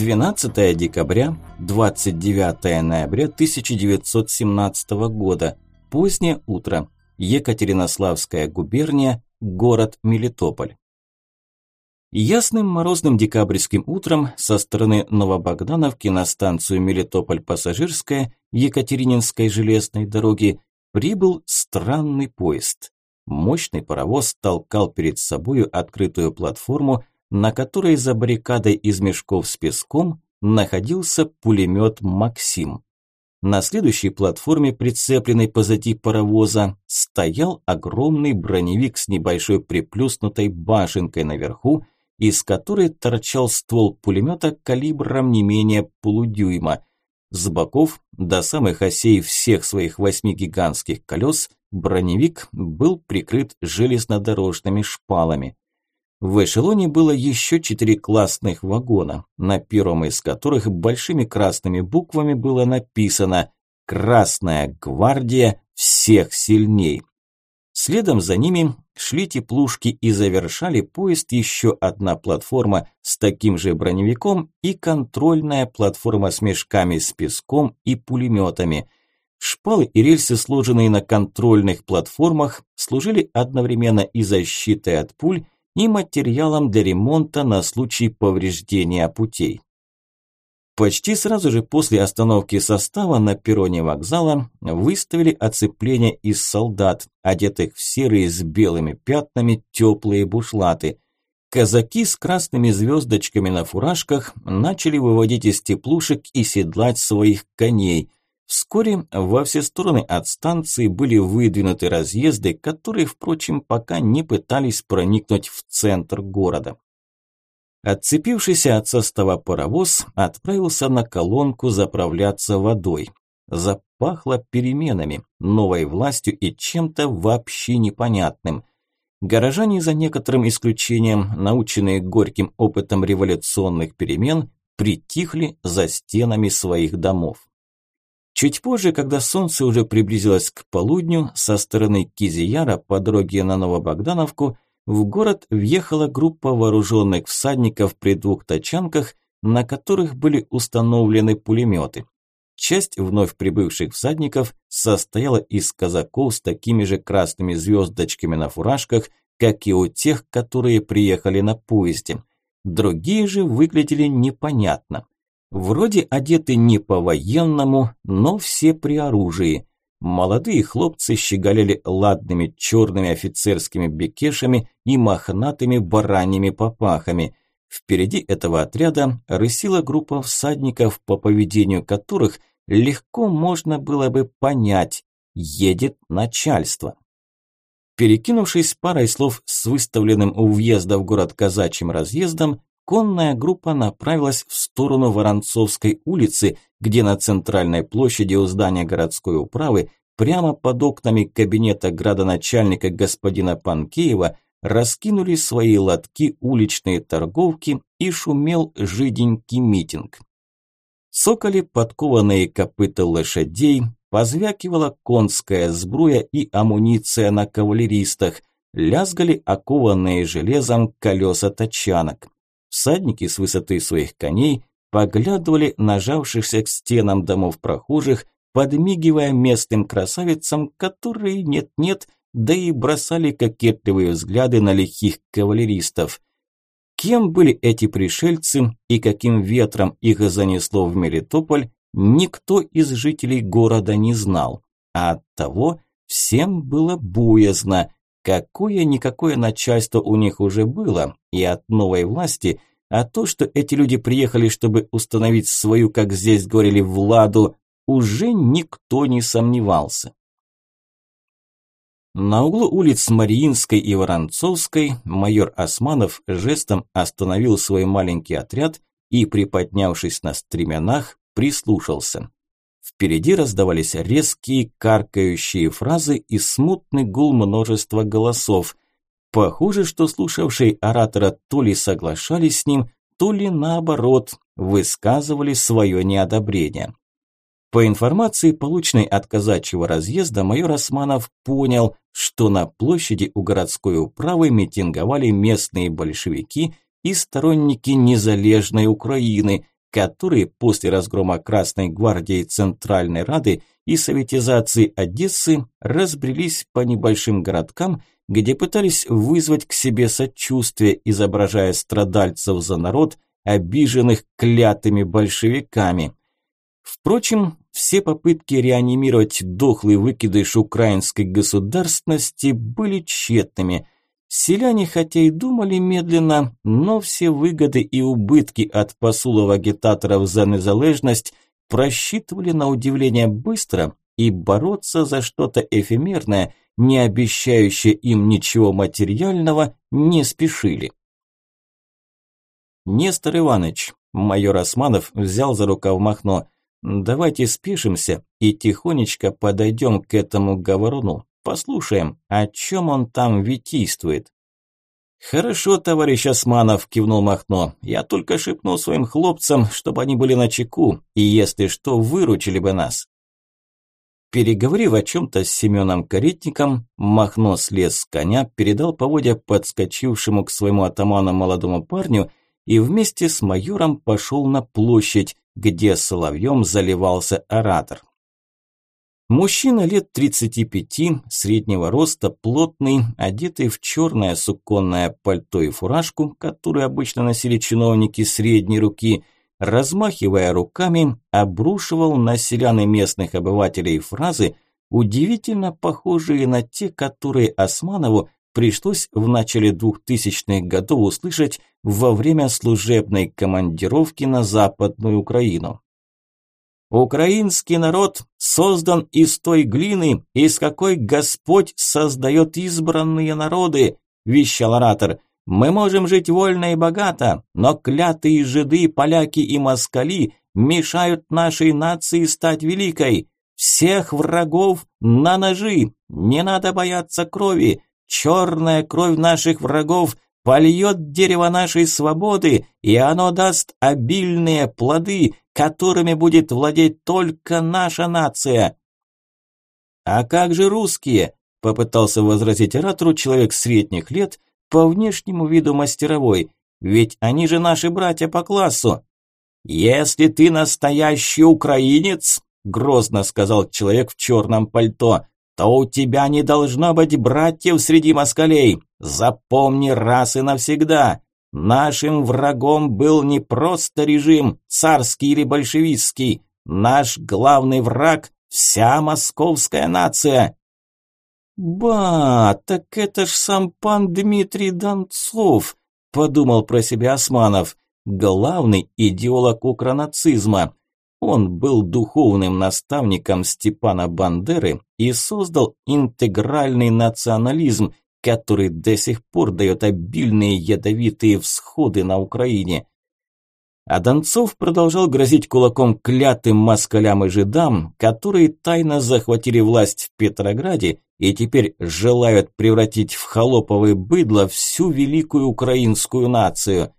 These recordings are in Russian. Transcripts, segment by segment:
12 декабря, 29 ноября 1917 года. Позднее утро. Екатеринославская губерния, город Мелитополь. Ясным морозным декабрьским утром со стороны Новобогдановки на станцию Мелитополь-Пассажирская Екатерининской железной дороги прибыл странный поезд. Мощный паровоз толкал перед собою открытую платформу, на которой за баррикадой из мешков с песком находился пулемет «Максим». На следующей платформе, прицепленной позади паровоза, стоял огромный броневик с небольшой приплюснутой башенкой наверху, из которой торчал ствол пулемета калибром не менее полудюйма. С боков до самых осей всех своих восьми гигантских колес броневик был прикрыт железнодорожными шпалами. В эшелоне было еще четыре классных вагона, на первом из которых большими красными буквами было написано «Красная гвардия всех сильней». Следом за ними шли теплушки и завершали поезд еще одна платформа с таким же броневиком и контрольная платформа с мешками с песком и пулеметами. Шпалы и рельсы, сложенные на контрольных платформах, служили одновременно и защитой от пуль, и материалом для ремонта на случай повреждения путей. Почти сразу же после остановки состава на перроне вокзала выставили оцепление из солдат, одетых в серые с белыми пятнами теплые бушлаты. Казаки с красными звездочками на фуражках начали выводить из теплушек и седлать своих коней – Вскоре во все стороны от станции были выдвинуты разъезды, которые, впрочем, пока не пытались проникнуть в центр города. Отцепившийся от состава паровоз отправился на колонку заправляться водой. Запахло переменами, новой властью и чем-то вообще непонятным. Горожане, за некоторым исключением, наученные горьким опытом революционных перемен, притихли за стенами своих домов. Чуть позже, когда солнце уже приблизилось к полудню, со стороны Кизияра по дороге на Новобогдановку в город въехала группа вооруженных всадников при двух тачанках, на которых были установлены пулеметы. Часть вновь прибывших всадников состояла из казаков с такими же красными звездочками на фуражках, как и у тех, которые приехали на поезде. Другие же выглядели непонятно. Вроде одеты не по-военному, но все при оружии. Молодые хлопцы щеголяли ладными черными офицерскими бекешами и мохнатыми бараньими попахами. Впереди этого отряда рысила группа всадников, по поведению которых легко можно было бы понять – едет начальство. Перекинувшись парой слов с выставленным у въезда в город казачьим разъездом, конная группа направилась в сторону Воронцовской улицы, где на центральной площади у здания городской управы прямо под окнами кабинета градоначальника господина Панкеева раскинули свои лотки уличные торговки и шумел жиденький митинг. Соколи подкованные копыта лошадей, позвякивала конская сбруя и амуниция на кавалеристах, лязгали окованные железом колеса тачанок. Всадники с высоты своих коней поглядывали на жавшихся к стенам домов прохожих, подмигивая местным красавицам, которые нет-нет, да и бросали кокетливые взгляды на лихих кавалеристов. Кем были эти пришельцы и каким ветром их занесло в Мелитополь, никто из жителей города не знал, а оттого всем было боязно, Какое-никакое начальство у них уже было, и от новой власти, а то, что эти люди приехали, чтобы установить свою, как здесь говорили, владу, уже никто не сомневался. На углу улиц Мариинской и Воронцовской майор Османов жестом остановил свой маленький отряд и, приподнявшись на стременах, прислушался. Впереди раздавались резкие, каркающие фразы и смутный гул множества голосов. Похоже, что слушавшие оратора то ли соглашались с ним, то ли наоборот, высказывали свое неодобрение. По информации, полученной от казачьего разъезда, майор Османов понял, что на площади у городской управы митинговали местные большевики и сторонники незалежной Украины, которые после разгрома Красной гвардии Центральной Рады и советизации Одессы разбрелись по небольшим городкам, где пытались вызвать к себе сочувствие, изображая страдальцев за народ, обиженных клятыми большевиками. Впрочем, все попытки реанимировать дохлый выкидыш украинской государственности были тщетными. Селяне хотя и думали медленно, но все выгоды и убытки от посулов агитаторов за незалежность просчитывали на удивление быстро и бороться за что-то эфемерное, не обещающее им ничего материального, не спешили. Нестор Иванович, майор Османов взял за рукав Махно, давайте спешимся и тихонечко подойдем к этому говоруну, послушаем, о чем он там витийствует. «Хорошо, товарищ Османов», – кивнул Махно. «Я только шепнул своим хлопцам, чтобы они были на чеку, и если что, выручили бы нас». Переговорив о чем-то с Семеном Каретником, Махно слез с коня, передал поводья подскочившему к своему атаману молодому парню и вместе с майором пошел на площадь, где соловьем заливался оратор. Мужчина лет 35, среднего роста, плотный, одетый в черное суконное пальто и фуражку, которую обычно носили чиновники средней руки – размахивая руками, обрушивал на селян и местных обывателей фразы, удивительно похожие на те, которые Османову пришлось в начале 2000-х годов услышать во время служебной командировки на Западную Украину. Украинский народ создан из той глины, из какой Господь создает избранные народы, вещал оратор. Мы можем жить вольно и богато, но клятые жиды, поляки и москали мешают нашей нации стать великой. Всех врагов на ножи, не надо бояться крови. Черная кровь наших врагов польет дерево нашей свободы, и оно даст обильные плоды, которыми будет владеть только наша нация. А как же русские? Попытался возразить оратору человек средних лет – по внешнему виду мастеровой, ведь они же наши братья по классу. Если ты настоящий украинец, грозно сказал человек в черном пальто, то у тебя не должно быть братьев среди москалей. Запомни раз и навсегда. Нашим врагом был не просто режим, царский или большевистский. Наш главный враг – вся московская нация. «Ба, так это ж сам пан Дмитрий Донцов», – подумал про себя Османов, главный идеолог укронацизма. Он был духовным наставником Степана Бандеры и создал интегральный национализм, который до сих пор дает обильные ядовитые всходы на Украине. А Донцов продолжал грозить кулаком клятым москалям и жидам, которые тайно захватили власть в Петрограде и теперь желают превратить в холоповое быдло всю великую украинскую нацию.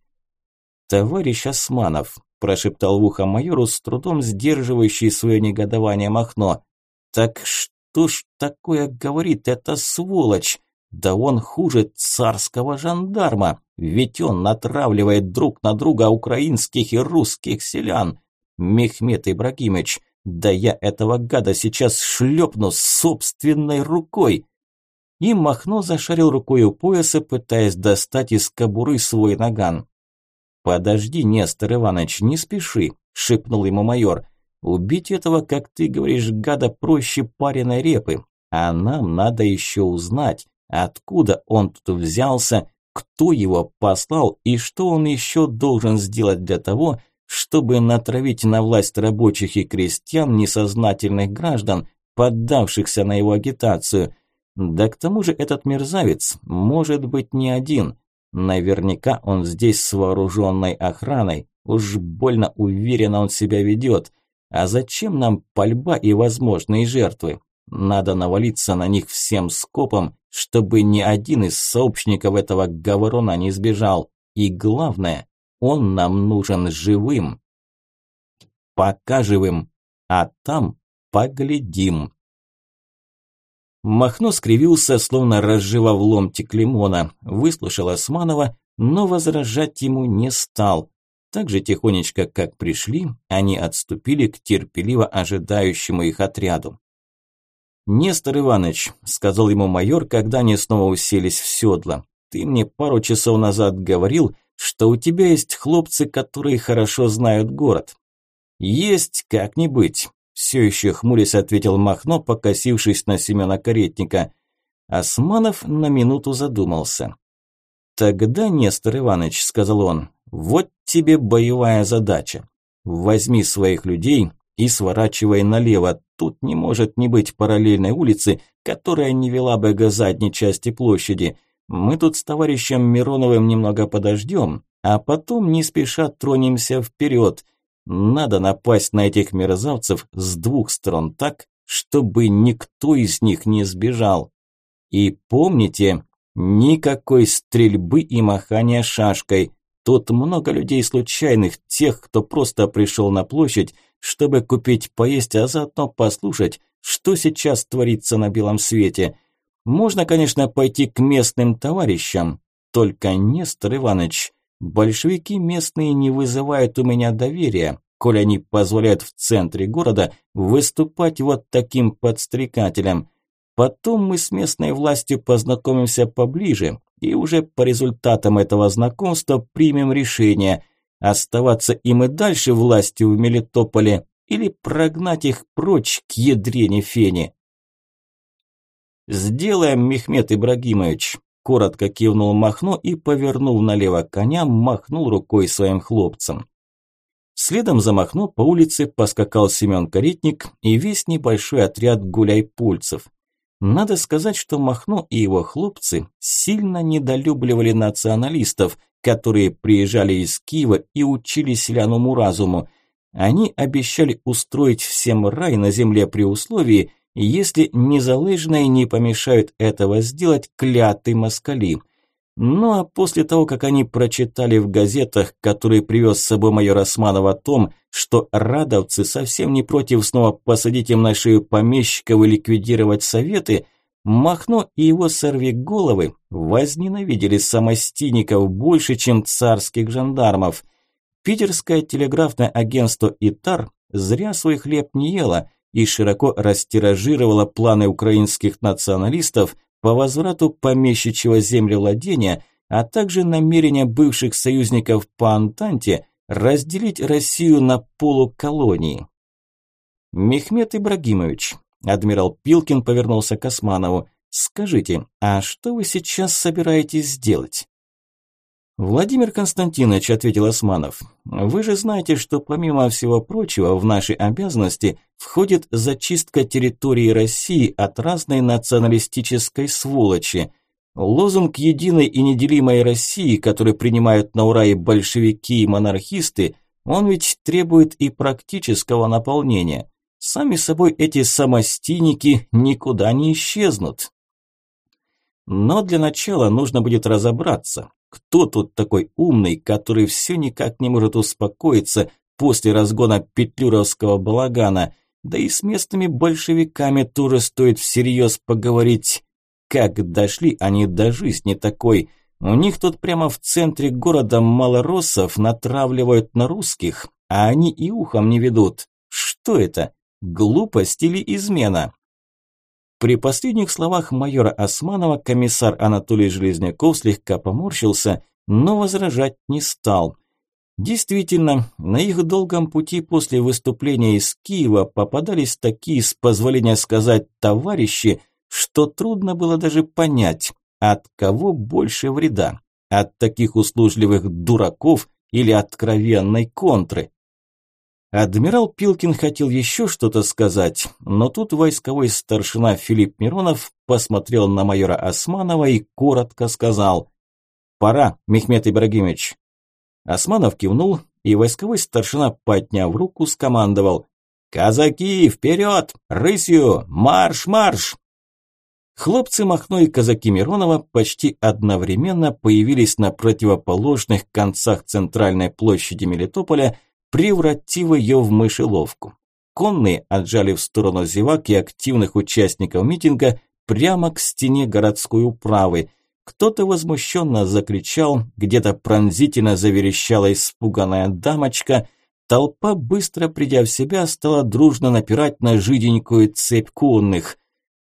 «Товарищ Османов», – прошептал в ухо майору, с трудом сдерживающий свое негодование Махно, – «так что ж такое говорит эта сволочь? Да он хуже царского жандарма, ведь он натравливает друг на друга украинских и русских селян. Мехмед Ибрагимович, да я этого гада сейчас шлепну собственной рукой. И Махно зашарил рукой у пояса, пытаясь достать из кобуры свой наган. «Подожди, Нестор Иванович, не спеши», – шепнул ему майор. «Убить этого, как ты говоришь, гада проще пареной репы, а нам надо еще узнать, Откуда он тут взялся, кто его послал и что он еще должен сделать для того, чтобы натравить на власть рабочих и крестьян несознательных граждан, поддавшихся на его агитацию. Да к тому же этот мерзавец может быть не один. Наверняка он здесь с вооруженной охраной. Уж больно уверенно он себя ведет. А зачем нам пальба и возможные жертвы? Надо навалиться на них всем скопом, чтобы ни один из сообщников этого говоруна не сбежал. И главное, он нам нужен живым. Пока живым, а там поглядим. Махно скривился, словно разжевав ломтик лимона, выслушал Османова, но возражать ему не стал. Так же тихонечко, как пришли, они отступили к терпеливо ожидающему их отряду. «Нестор Иванович», – сказал ему майор, когда они снова уселись в седло, – «ты мне пару часов назад говорил, что у тебя есть хлопцы, которые хорошо знают город». «Есть, как не быть», – все еще хмурясь ответил Махно, покосившись на Семена Каретника. Османов на минуту задумался. «Тогда, Нестор Иванович», – сказал он, – «вот тебе боевая задача. Возьми своих людей и сворачивай налево, тут не может не быть параллельной улицы, которая не вела бы к задней части площади. Мы тут с товарищем Мироновым немного подождем, а потом не спеша тронемся вперед. Надо напасть на этих мерзавцев с двух сторон так, чтобы никто из них не сбежал. И помните, никакой стрельбы и махания шашкой. Тут много людей случайных, тех, кто просто пришел на площадь, чтобы купить поесть, а заодно послушать, что сейчас творится на белом свете. Можно, конечно, пойти к местным товарищам, только, Нестор Иванович, большевики местные не вызывают у меня доверия, коль они позволяют в центре города выступать вот таким подстрекателем. Потом мы с местной властью познакомимся поближе и уже по результатам этого знакомства примем решение – Оставаться им и дальше властью в Мелитополе или прогнать их прочь к ядрене фени? «Сделаем, Мехмед Ибрагимович», – коротко кивнул Махно и, повернул налево коня, махнул рукой своим хлопцам. Следом за Махно по улице поскакал Семен Каретник и весь небольшой отряд гуляй-пульцев. Надо сказать, что Махно и его хлопцы сильно недолюбливали националистов – которые приезжали из Киева и учили селяному разуму. Они обещали устроить всем рай на земле при условии, если незалежные не помешают этого сделать клятые москали. Ну а после того, как они прочитали в газетах, которые привез с собой майор Османов о том, что радовцы совсем не против снова посадить им на шею помещиков и ликвидировать советы – Махно и его сорвиголовы возненавидели самостийников больше, чем царских жандармов. Питерское телеграфное агентство «Итар» зря свой хлеб не ело и широко растиражировало планы украинских националистов по возврату помещичьего землевладения, а также намерения бывших союзников по Антанте разделить Россию на полуколонии. Мехмед Ибрагимович, Адмирал Пилкин повернулся к Османову. «Скажите, а что вы сейчас собираетесь сделать?» «Владимир Константинович», – ответил Османов, – «вы же знаете, что помимо всего прочего в наши обязанности входит зачистка территории России от разной националистической сволочи. Лозунг единой и неделимой России, который принимают на ура и большевики, и монархисты, он ведь требует и практического наполнения. Сами собой эти самостийники никуда не исчезнут. Но для начала нужно будет разобраться, кто тут такой умный, который все никак не может успокоиться после разгона петлюровского балагана, да и с местными большевиками тоже стоит всерьез поговорить. Как дошли они до жизни такой? У них тут прямо в центре города малороссов натравливают на русских, а они и ухом не ведут. Что это? Глупость или измена? При последних словах майора Османова комиссар Анатолий Железняков слегка поморщился, но возражать не стал. Действительно, на их долгом пути после выступления из Киева попадались такие, с позволения сказать, товарищи, что трудно было даже понять, от кого больше вреда, от таких услужливых дураков или откровенной контры. Адмирал Пилкин хотел еще что-то сказать, но тут войсковой старшина Филипп Миронов посмотрел на майора Османова и коротко сказал «Пора, Мехмед Ибрагимович». Османов кивнул, и войсковой старшина, подняв руку, скомандовал «Казаки, вперед! Рысью! Марш, марш!» Хлопцы Махно и казаки Миронова почти одновременно появились на противоположных концах центральной площади Мелитополя – превратив ее в мышеловку. Конные отжали в сторону зевак и активных участников митинга прямо к стене городской управы. Кто-то возмущенно закричал, где-то пронзительно заверещала испуганная дамочка. Толпа, быстро придя в себя, стала дружно напирать на жиденькую цепь конных.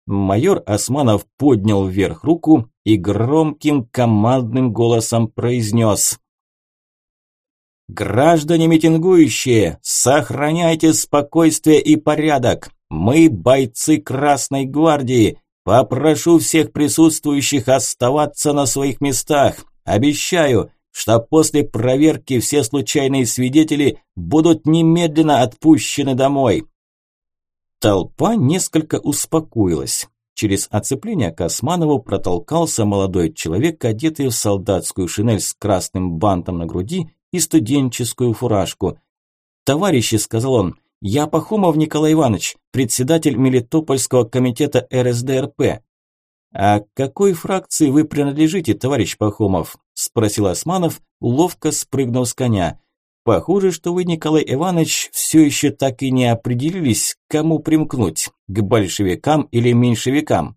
Майор Османов поднял вверх руку и громким командным голосом произнес «Граждане митингующие, сохраняйте спокойствие и порядок! Мы бойцы Красной Гвардии! Попрошу всех присутствующих оставаться на своих местах! Обещаю, что после проверки все случайные свидетели будут немедленно отпущены домой!» Толпа несколько успокоилась. Через оцепление к Османову протолкался молодой человек, одетый в солдатскую шинель с красным бантом на груди и студенческую фуражку. «Товарищи», – сказал он, – «я Пахомов Николай Иванович, председатель Мелитопольского комитета РСДРП». «А к какой фракции вы принадлежите, товарищ Пахомов?» – спросил Османов, ловко спрыгнув с коня. Похоже, что вы, Николай Иванович, все еще так и не определились, кому примкнуть, к большевикам или меньшевикам.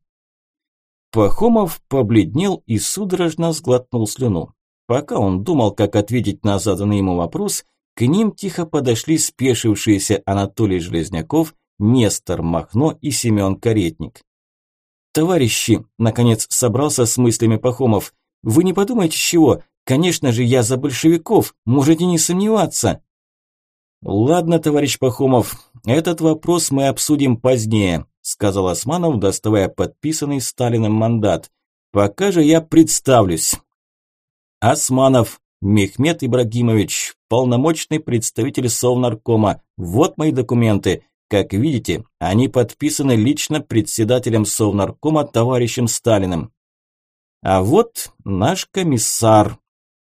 Пахомов побледнел и судорожно сглотнул слюну. Пока он думал, как ответить на заданный ему вопрос, к ним тихо подошли спешившиеся Анатолий Железняков, Нестор Махно и Семен Каретник. «Товарищи!» – наконец собрался с мыслями Пахомов. «Вы не подумайте чего, Конечно же, я за большевиков, можете не сомневаться. Ладно, товарищ Пахомов, этот вопрос мы обсудим позднее, сказал Османов, доставая подписанный Сталиным мандат. Пока же я представлюсь. Османов Мехмед Ибрагимович, полномочный представитель Совнаркома. Вот мои документы. Как видите, они подписаны лично председателем Совнаркома товарищем Сталиным. А вот наш комиссар,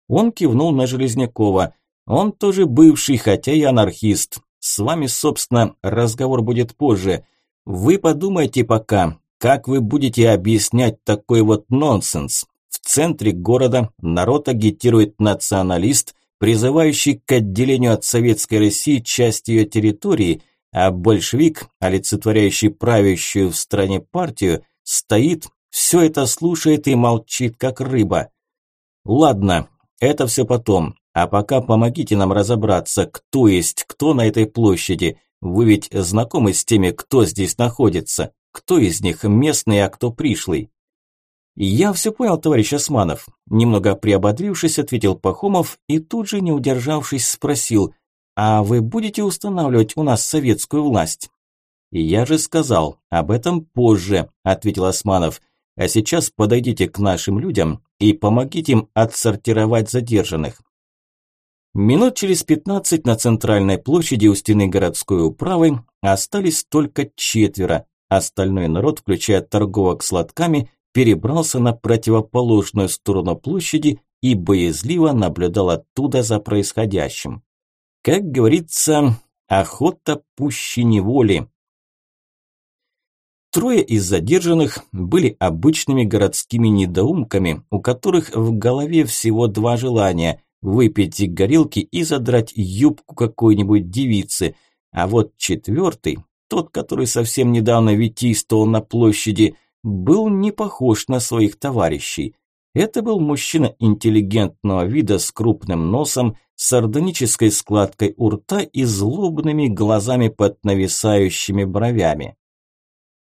он кивнул на Железнякова. Он тоже бывший, хотя и анархист. С вами, собственно, разговор будет позже. Вы подумайте пока, как вы будете объяснять такой вот нонсенс. В центре города народ агитирует националист, призывающий к отделению от Советской России части ее территории, а большевик, олицетворяющий правящую в стране партию, стоит, все это слушает и молчит, как рыба. Ладно, это все потом. А пока помогите нам разобраться, кто есть кто на этой площади. Вы ведь знакомы с теми, кто здесь находится? Кто из них местный, а кто пришлый? Я все понял, товарищ Османов. Немного приободрившись, ответил Пахомов и тут же, не удержавшись, спросил, а вы будете устанавливать у нас советскую власть? Я же сказал, об этом позже, ответил Османов. А сейчас подойдите к нашим людям и помогите им отсортировать задержанных. Минут через пятнадцать на центральной площади у стены городской управы остались только четверо. Остальной народ, включая торговок с перебрался на противоположную сторону площади и боязливо наблюдал оттуда за происходящим. Как говорится, охота пуще неволи. Трое из задержанных были обычными городскими недоумками, у которых в голове всего два желания – выпить горилки и задрать юбку какой-нибудь девицы. А вот четвертый, тот, который совсем недавно витийствовал на площади, был не похож на своих товарищей. Это был мужчина интеллигентного вида с крупным носом, сардонической складкой у рта и злобными глазами под нависающими бровями.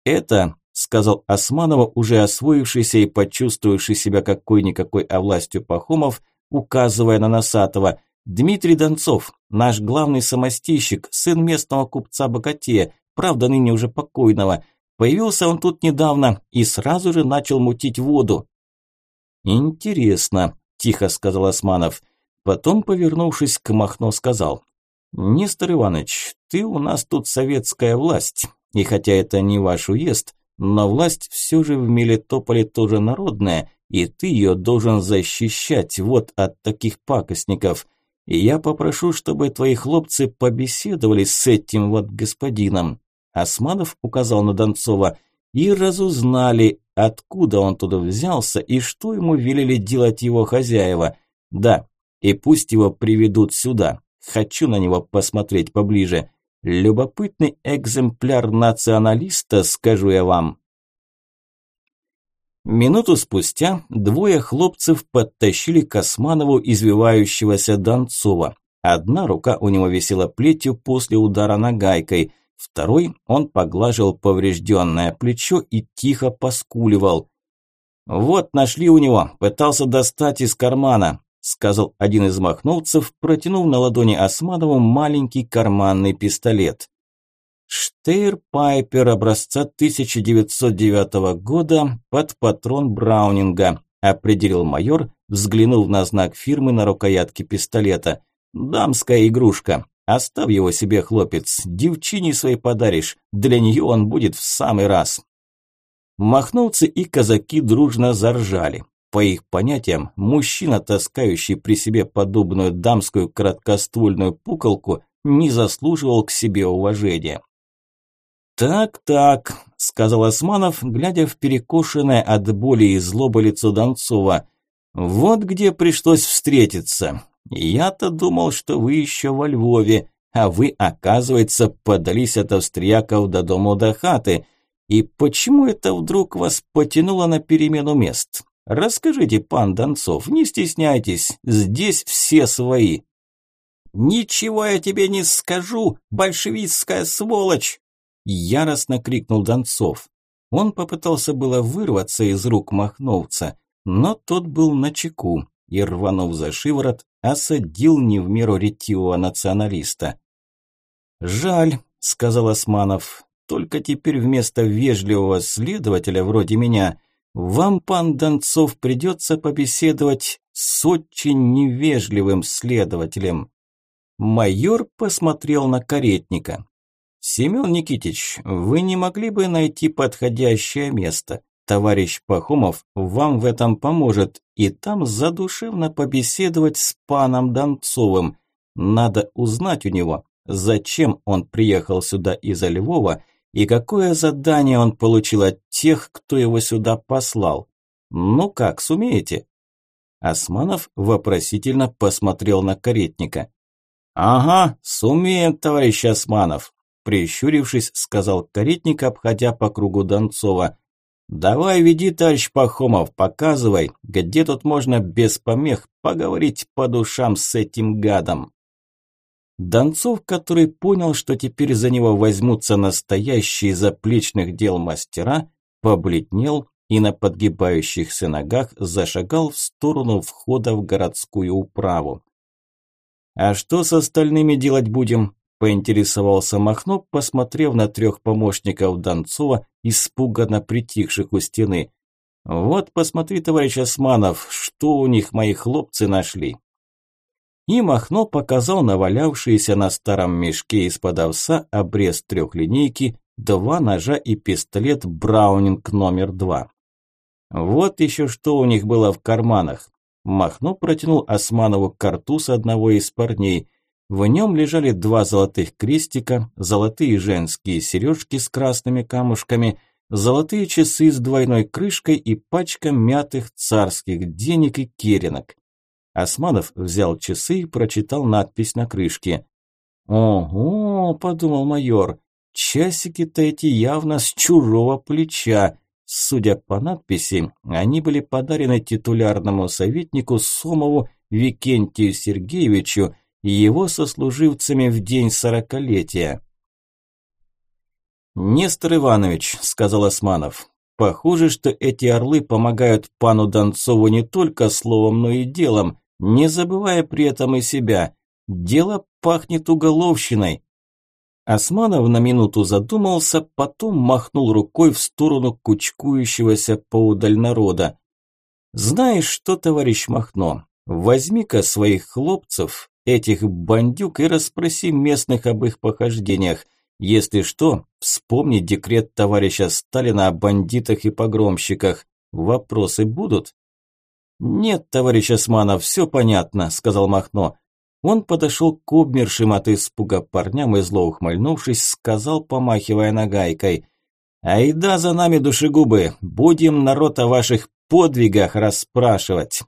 «Это», – сказал Османова, уже освоившийся и почувствовавший себя какой-никакой овластью Пахомов, указывая на Носатого, «Дмитрий Донцов, наш главный самостийщик, сын местного купца-богатея, правда ныне уже покойного. Появился он тут недавно и сразу же начал мутить воду». «Интересно», – тихо сказал Османов. Потом, повернувшись к Махно, сказал, «Нестор Иванович, ты у нас тут советская власть, и хотя это не ваш уезд, но власть все же в Мелитополе тоже народная, и ты ее должен защищать вот от таких пакостников. И я попрошу, чтобы твои хлопцы побеседовали с этим вот господином. Османов указал на Донцова и разузнали, откуда он туда взялся и что ему велели делать его хозяева. Да, и пусть его приведут сюда. Хочу на него посмотреть поближе. Любопытный экземпляр националиста, скажу я вам. Минуту спустя двое хлопцев подтащили к Османову извивающегося Донцова. Одна рука у него висела плетью после удара нагайкой, второй он поглаживал поврежденное плечо и тихо поскуливал. «Вот нашли у него, пытался достать из кармана», сказал один из махновцев, протянув на ладони Османову маленький карманный пистолет. Штейр Пайпер образца 1909 года под патрон Браунинга, определил майор, взглянув на знак фирмы на рукоятке пистолета. Дамская игрушка. Оставь его себе, хлопец, девчине своей подаришь, для нее он будет в самый раз. Махновцы и казаки дружно заржали. По их понятиям, мужчина, таскающий при себе подобную дамскую краткоствольную пуколку, не заслуживал к себе уважения. «Так-так», – сказал Османов, глядя в перекошенное от боли и злобы лицо Донцова. «Вот где пришлось встретиться. Я-то думал, что вы еще во Львове, а вы, оказывается, подались от австрияков до дому до хаты. И почему это вдруг вас потянуло на перемену мест? Расскажите, пан Донцов, не стесняйтесь, здесь все свои». «Ничего я тебе не скажу, большевистская сволочь!» Яростно крикнул Донцов. Он попытался было вырваться из рук Махновца, но тот был на чеку и, рванув за шиворот, осадил не в меру ретивого националиста. «Жаль», – сказал Османов, – «только теперь вместо вежливого следователя вроде меня вам, пан Донцов, придется побеседовать с очень невежливым следователем». Майор посмотрел на каретника. «Семен Никитич, вы не могли бы найти подходящее место? Товарищ Пахомов вам в этом поможет, и там задушевно побеседовать с паном Донцовым. Надо узнать у него, зачем он приехал сюда из Львова и какое задание он получил от тех, кто его сюда послал. Ну как, сумеете?» Османов вопросительно посмотрел на каретника. «Ага, сумеем, товарищ Османов. Прищурившись, сказал каретник, обходя по кругу Донцова. «Давай веди, товарищ Пахомов, показывай, где тут можно без помех поговорить по душам с этим гадом». Донцов, который понял, что теперь за него возьмутся настоящие заплечных дел мастера, побледнел и на подгибающихся ногах зашагал в сторону входа в городскую управу. «А что с остальными делать будем?» Поинтересовался Махно, посмотрев на трех помощников Донцова, испуганно притихших у стены. «Вот посмотри, товарищ Османов, что у них мои хлопцы нашли». И Махно показал навалявшиеся на старом мешке из-под овса обрез трехлинейки, два ножа и пистолет Браунинг номер два. Вот еще что у них было в карманах. Махно протянул Османову картуз одного из парней. В нем лежали два золотых крестика, золотые женские сережки с красными камушками, золотые часы с двойной крышкой и пачка мятых царских денег и керенок. Османов взял часы и прочитал надпись на крышке. «Ого!» – подумал майор. «Часики-то эти явно с чужого плеча. Судя по надписи, они были подарены титулярному советнику Сомову Викентию Сергеевичу, его сослуживцами в день сорокалетия. «Нестор Иванович», – сказал Османов, – «похоже, что эти орлы помогают пану Донцову не только словом, но и делом, не забывая при этом и себя. Дело пахнет уголовщиной». Османов на минуту задумался, потом махнул рукой в сторону кучкующегося поудаль народа. «Знаешь что, товарищ Махно, возьми-ка своих хлопцев этих бандюк и расспроси местных об их похождениях. Если что, вспомни декрет товарища Сталина о бандитах и погромщиках. Вопросы будут? Нет, товарищ Османов, все понятно, сказал Махно. Он подошел к обмершим от испуга парням и зло ухмыльнувшись, сказал, помахивая нагайкой. «Айда за нами, душегубы, будем народ о ваших подвигах расспрашивать».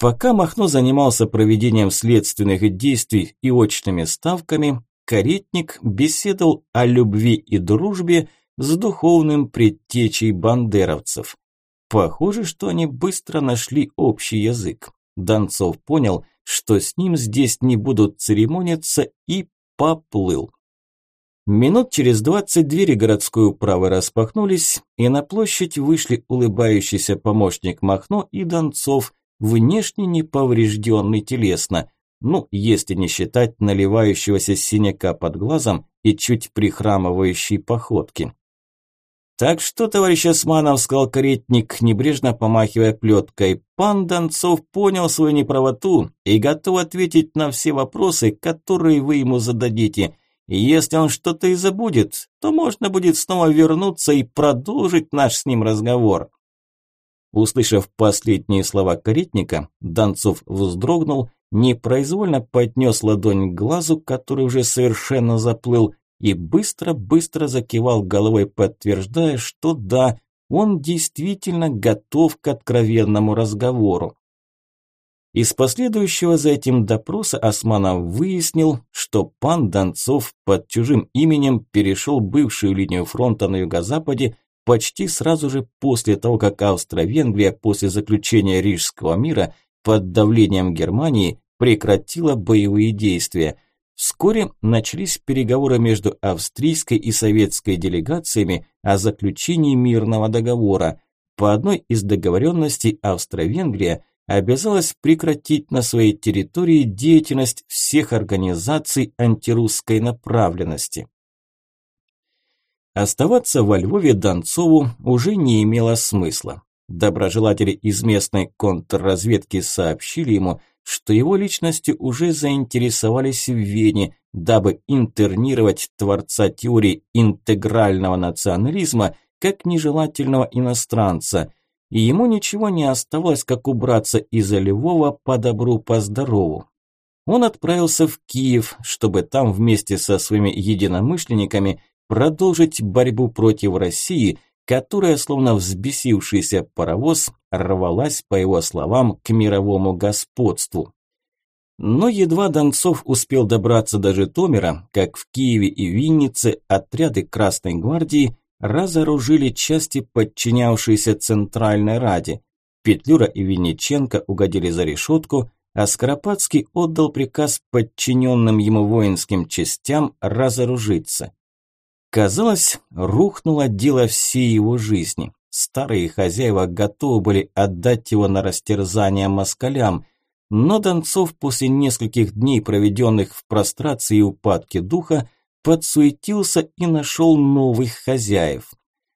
Пока Махно занимался проведением следственных действий и очными ставками, каретник беседовал о любви и дружбе с духовным предтечей бандеровцев. Похоже, что они быстро нашли общий язык. Донцов понял, что с ним здесь не будут церемониться и поплыл. Минут через двадцать двери городской управы распахнулись, и на площадь вышли улыбающийся помощник Махно и Донцов, внешне неповрежденный телесно, ну, если не считать наливающегося синяка под глазом и чуть прихрамывающей походки. «Так что, товарищ Османов, – сказал каретник, небрежно помахивая плеткой, – пан Донцов понял свою неправоту и готов ответить на все вопросы, которые вы ему зададите. Если он что-то и забудет, то можно будет снова вернуться и продолжить наш с ним разговор». Услышав последние слова каретника, Донцов вздрогнул, непроизвольно поднес ладонь к глазу, который уже совершенно заплыл, и быстро-быстро закивал головой, подтверждая, что да, он действительно готов к откровенному разговору. Из последующего за этим допроса Османов выяснил, что пан Донцов под чужим именем перешел бывшую линию фронта на юго-западе почти сразу же после того, как Австро-Венгрия после заключения Рижского мира под давлением Германии прекратила боевые действия – Вскоре начались переговоры между австрийской и советской делегациями о заключении мирного договора. По одной из договоренностей Австро-Венгрия обязалась прекратить на своей территории деятельность всех организаций антирусской направленности. Оставаться во Львове Донцову уже не имело смысла. Доброжелатели из местной контрразведки сообщили ему, что его личностью уже заинтересовались в Вене, дабы интернировать творца теории интегрального национализма как нежелательного иностранца, и ему ничего не оставалось, как убраться из Львова по добру, по здорову. Он отправился в Киев, чтобы там вместе со своими единомышленниками продолжить борьбу против России – которая, словно взбесившийся паровоз, рвалась, по его словам, к мировому господству. Но едва Донцов успел добраться до Житомира, как в Киеве и Виннице отряды Красной гвардии разоружили части, подчинявшиеся Центральной Раде. Петлюра и Винниченко угодили за решетку, а Скоропадский отдал приказ подчиненным ему воинским частям разоружиться. Казалось, рухнуло дело всей его жизни. Старые хозяева готовы были отдать его на растерзание москалям, но Донцов после нескольких дней, проведенных в прострации и упадке духа, подсуетился и нашел новых хозяев.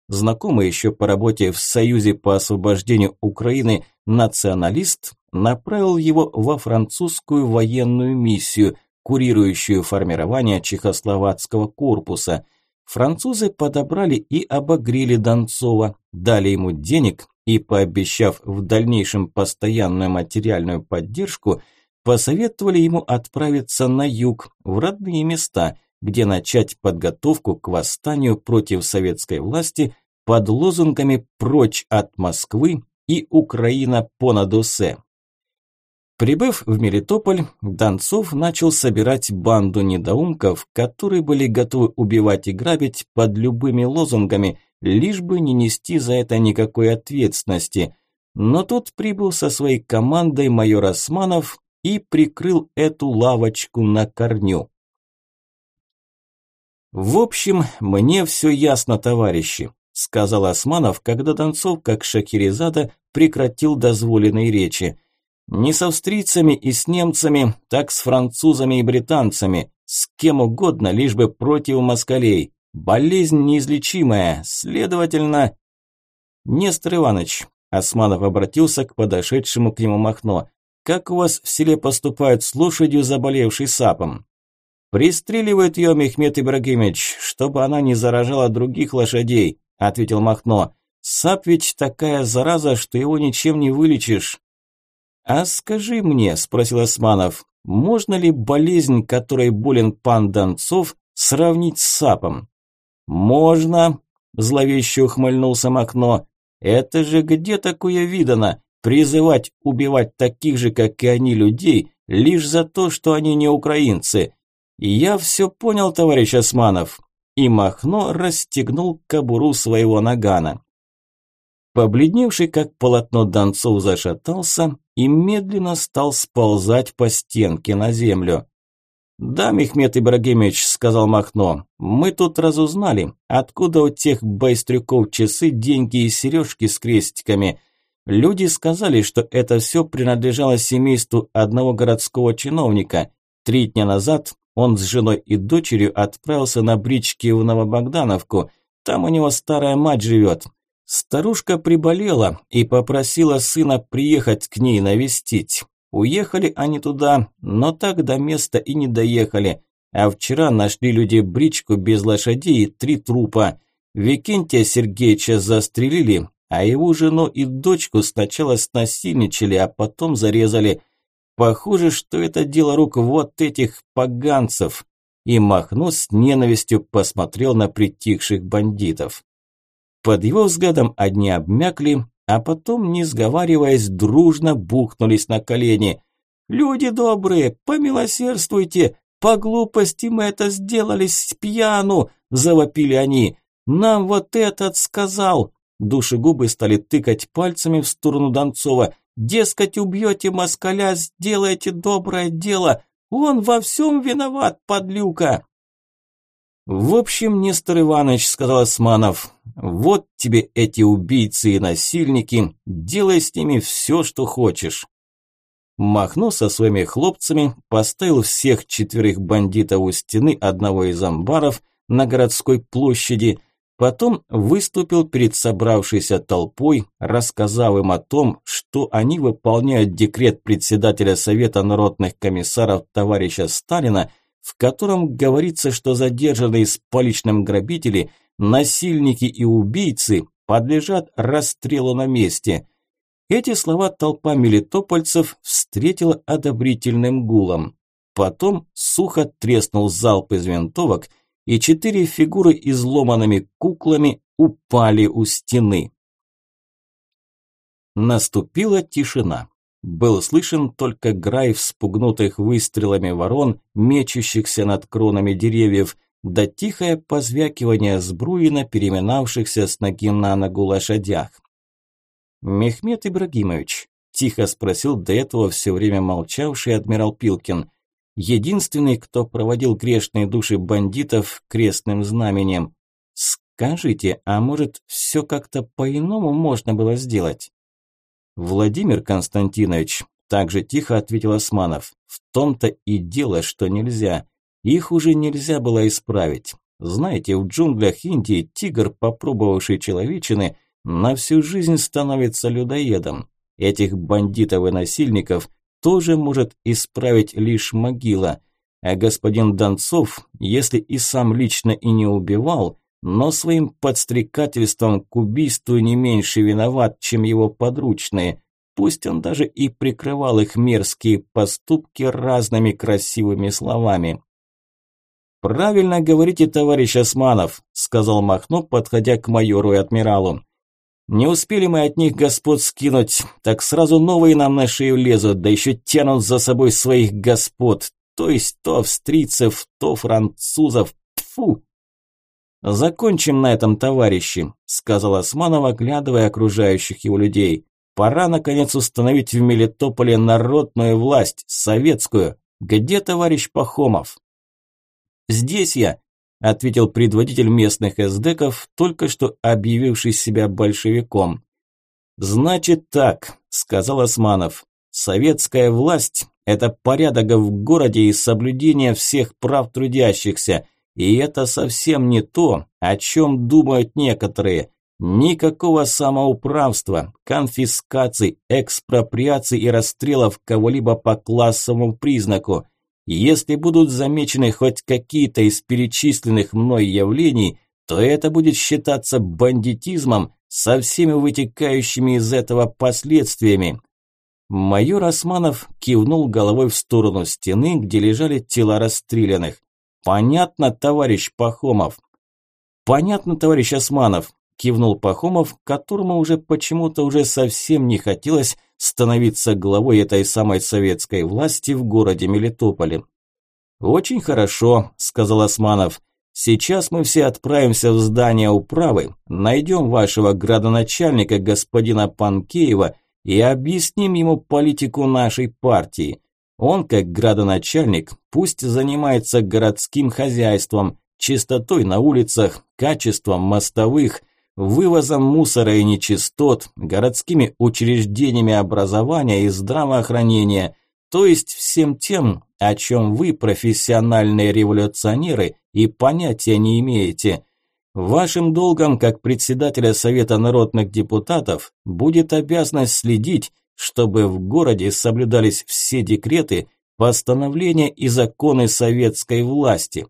Знакомый еще по работе в Союзе по освобождению Украины националист направил его во французскую военную миссию, курирующую формирование чехословацкого корпуса – Французы подобрали и обогрели Донцова, дали ему денег и, пообещав в дальнейшем постоянную материальную поддержку, посоветовали ему отправиться на юг, в родные места, где начать подготовку к восстанию против советской власти под лозунгами «Прочь от Москвы» и «Украина понад усе». Прибыв в Мелитополь, Донцов начал собирать банду недоумков, которые были готовы убивать и грабить под любыми лозунгами, лишь бы не нести за это никакой ответственности. Но тут прибыл со своей командой майор Османов и прикрыл эту лавочку на корню. «В общем, мне все ясно, товарищи», – сказал Османов, когда Донцов, как Шахерезада, прекратил дозволенные речи – не с австрийцами и с немцами, так с французами и британцами. С кем угодно, лишь бы против москалей. Болезнь неизлечимая, следовательно... Нестор Иванович, Османов обратился к подошедшему к нему Махно. Как у вас в селе поступают с лошадью, заболевшей сапом? Пристреливают ее, Мехмед Ибрагимович, чтобы она не заражала других лошадей, ответил Махно. Сап ведь такая зараза, что его ничем не вылечишь. «А скажи мне», – спросил Османов, – «можно ли болезнь, которой болен пан Донцов, сравнить с сапом?» «Можно», – зловеще ухмыльнулся Макно. «Это же где такое видано? Призывать убивать таких же, как и они, людей, лишь за то, что они не украинцы. Я все понял, товарищ Османов. и Махно расстегнул кобуру своего нагана. Побледневший, как полотно Донцов, зашатался и медленно стал сползать по стенке на землю. «Да, Мехмед Ибрагимович», – сказал Махно, – «мы тут разузнали, откуда у тех байстрюков часы, деньги и сережки с крестиками. Люди сказали, что это все принадлежало семейству одного городского чиновника. Три дня назад он с женой и дочерью отправился на бричке в Новобогдановку. Там у него старая мать живет. Старушка приболела и попросила сына приехать к ней навестить. Уехали они туда, но так до места и не доехали. А вчера нашли люди бричку без лошадей и три трупа. Викентия Сергеевича застрелили, а его жену и дочку сначала снасильничали, а потом зарезали. Похоже, что это дело рук вот этих поганцев. И Махно с ненавистью посмотрел на притихших бандитов. Под его взглядом одни обмякли, а потом, не сговариваясь, дружно бухнулись на колени. «Люди добрые, помилосердствуйте! По глупости мы это сделали с пьяну!» – завопили они. «Нам вот этот сказал!» Душегубы стали тыкать пальцами в сторону Донцова. «Дескать, убьете москаля, сделайте доброе дело! Он во всем виноват, подлюка!» «В общем, Нестор Иванович, – сказал Османов, – вот тебе эти убийцы и насильники, делай с ними все, что хочешь». Махно со своими хлопцами поставил всех четверых бандитов у стены одного из амбаров на городской площади, потом выступил перед собравшейся толпой, рассказав им о том, что они выполняют декрет председателя Совета народных комиссаров товарища Сталина – в котором говорится, что задержанные с поличным грабители, насильники и убийцы подлежат расстрелу на месте. Эти слова толпа мелитопольцев встретила одобрительным гулом. Потом сухо треснул залп из винтовок, и четыре фигуры изломанными куклами упали у стены. Наступила тишина. Был слышен только грай вспугнутых выстрелами ворон, мечущихся над кронами деревьев, да тихое позвякивание сбруина, переминавшихся с ноги на ногу лошадях. «Мехмед Ибрагимович», – тихо спросил до этого все время молчавший адмирал Пилкин, единственный, кто проводил грешные души бандитов крестным знаменем. «Скажите, а может, все как-то по-иному можно было сделать?» «Владимир Константинович», – также тихо ответил Османов, – «в том-то и дело, что нельзя. Их уже нельзя было исправить. Знаете, в джунглях Индии тигр, попробовавший человечины, на всю жизнь становится людоедом. Этих бандитов и насильников тоже может исправить лишь могила. А господин Донцов, если и сам лично и не убивал, но своим подстрекательством к убийству не меньше виноват, чем его подручные. Пусть он даже и прикрывал их мерзкие поступки разными красивыми словами. «Правильно говорите, товарищ Османов», – сказал Махно, подходя к майору и адмиралу. «Не успели мы от них господ скинуть, так сразу новые нам на шею лезут, да еще тянут за собой своих господ, то есть то австрийцев, то французов. Тфу, «Закончим на этом, товарищи», – сказал Османов, оглядывая окружающих его людей. «Пора, наконец, установить в Мелитополе народную власть, советскую. Где товарищ Пахомов?» «Здесь я», – ответил предводитель местных эсдеков, только что объявивший себя большевиком. «Значит так», – сказал Османов. «Советская власть – это порядок в городе и соблюдение всех прав трудящихся». И это совсем не то, о чем думают некоторые. Никакого самоуправства, конфискаций, экспроприаций и расстрелов кого-либо по классовому признаку. Если будут замечены хоть какие-то из перечисленных мной явлений, то это будет считаться бандитизмом со всеми вытекающими из этого последствиями. Майор Османов кивнул головой в сторону стены, где лежали тела расстрелянных. «Понятно, товарищ Пахомов?» «Понятно, товарищ Османов», – кивнул Пахомов, которому уже почему-то уже совсем не хотелось становиться главой этой самой советской власти в городе Мелитополе. «Очень хорошо», – сказал Османов. Сейчас мы все отправимся в здание управы, найдем вашего градоначальника господина Панкеева и объясним ему политику нашей партии. Он, как градоначальник, пусть занимается городским хозяйством, чистотой на улицах, качеством мостовых, вывозом мусора и нечистот, городскими учреждениями образования и здравоохранения, то есть всем тем, о чем вы, профессиональные революционеры, и понятия не имеете. Вашим долгом, как председателя Совета народных депутатов, будет обязанность следить, чтобы в городе соблюдались все декреты, постановления и законы советской власти.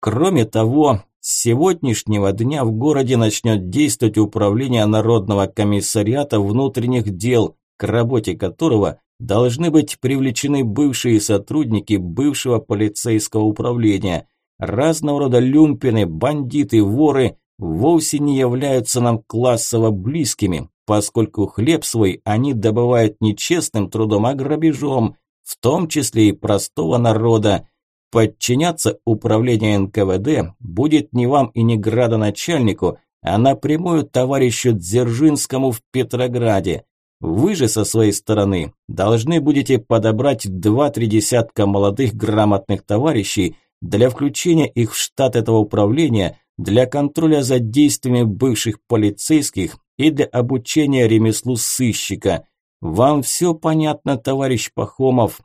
Кроме того, с сегодняшнего дня в городе начнет действовать управление Народного комиссариата внутренних дел, к работе которого должны быть привлечены бывшие сотрудники бывшего полицейского управления. Разного рода люмпины, бандиты, воры вовсе не являются нам классово близкими, поскольку хлеб свой они добывают не честным трудом, а грабежом, в том числе и простого народа. Подчиняться управлению НКВД будет не вам и не градоначальнику, а напрямую товарищу Дзержинскому в Петрограде. Вы же со своей стороны должны будете подобрать два-три десятка молодых грамотных товарищей для включения их в штат этого управления, для контроля за действиями бывших полицейских и для обучения ремеслу сыщика. Вам все понятно, товарищ Пахомов?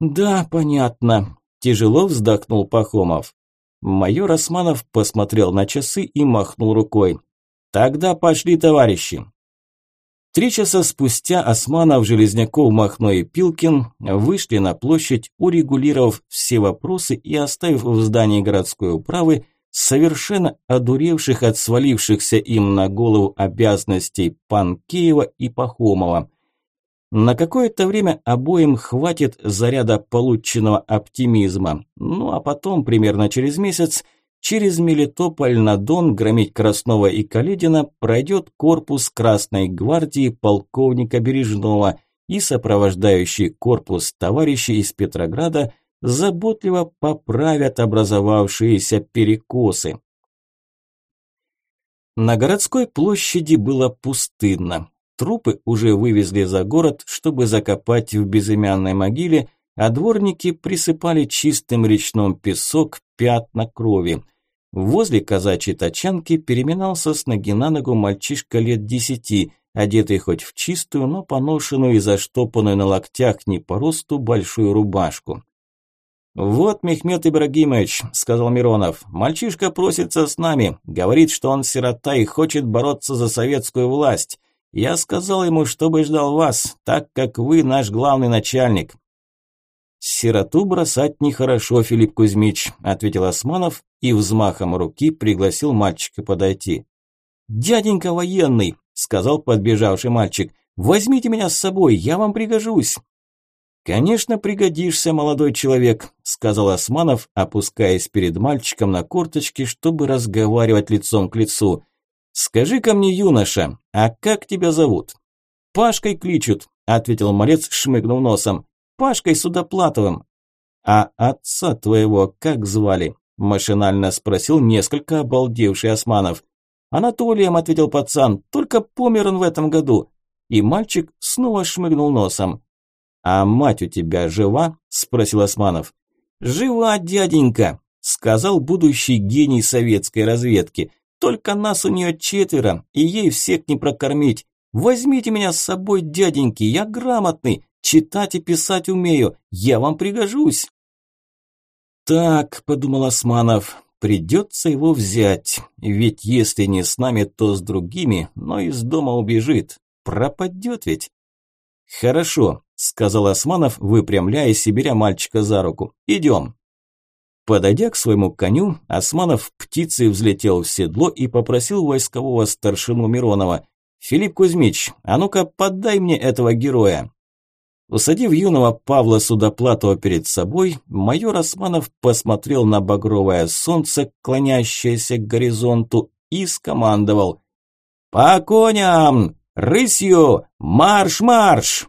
Да, понятно. Тяжело вздохнул Пахомов. Майор Османов посмотрел на часы и махнул рукой. Тогда пошли, товарищи. Три часа спустя Османов, Железняков, Махно и Пилкин вышли на площадь, урегулировав все вопросы и оставив в здании городской управы совершенно одуревших от свалившихся им на голову обязанностей Панкеева и Пахомова. На какое-то время обоим хватит заряда полученного оптимизма, ну а потом, примерно через месяц, через Мелитополь на Дон громить Краснова и Каледина пройдет корпус Красной гвардии полковника Бережного и сопровождающий корпус товарищи из Петрограда – заботливо поправят образовавшиеся перекосы. На городской площади было пустынно. Трупы уже вывезли за город, чтобы закопать в безымянной могиле, а дворники присыпали чистым речным песок пятна крови. Возле казачьей тачанки переминался с ноги на ногу мальчишка лет десяти, одетый хоть в чистую, но поношенную и заштопанную на локтях не по росту большую рубашку. «Вот, Мехмед Ибрагимович», – сказал Миронов, – «мальчишка просится с нами, говорит, что он сирота и хочет бороться за советскую власть. Я сказал ему, чтобы ждал вас, так как вы наш главный начальник». «Сироту бросать нехорошо, Филипп Кузьмич», – ответил Османов и взмахом руки пригласил мальчика подойти. «Дяденька военный», – сказал подбежавший мальчик, – «возьмите меня с собой, я вам пригожусь». «Конечно, пригодишься, молодой человек», – сказал Османов, опускаясь перед мальчиком на корточки, чтобы разговаривать лицом к лицу. «Скажи-ка мне, юноша, а как тебя зовут?» «Пашкой кличут», – ответил малец, шмыгнув носом. «Пашкой Судоплатовым». «А отца твоего как звали?» – машинально спросил несколько обалдевший Османов. «Анатолием», – ответил пацан, – «только помер он в этом году». И мальчик снова шмыгнул носом. «А мать у тебя жива?» – спросил Османов. «Жива, дяденька», – сказал будущий гений советской разведки. «Только нас у нее четверо, и ей всех не прокормить. Возьмите меня с собой, дяденьки, я грамотный, читать и писать умею, я вам пригожусь». «Так», – подумал Османов, – «придется его взять, ведь если не с нами, то с другими, но из дома убежит. Пропадет ведь». «Хорошо», – сказал Османов, выпрямляясь и беря мальчика за руку. «Идем». Подойдя к своему коню, Османов птицей взлетел в седло и попросил войскового старшину Миронова. «Филипп Кузьмич, а ну-ка подай мне этого героя». Усадив юного Павла Судоплатова перед собой, майор Османов посмотрел на багровое солнце, клонящееся к горизонту, и скомандовал «По коням! Рысью! Марш-марш!»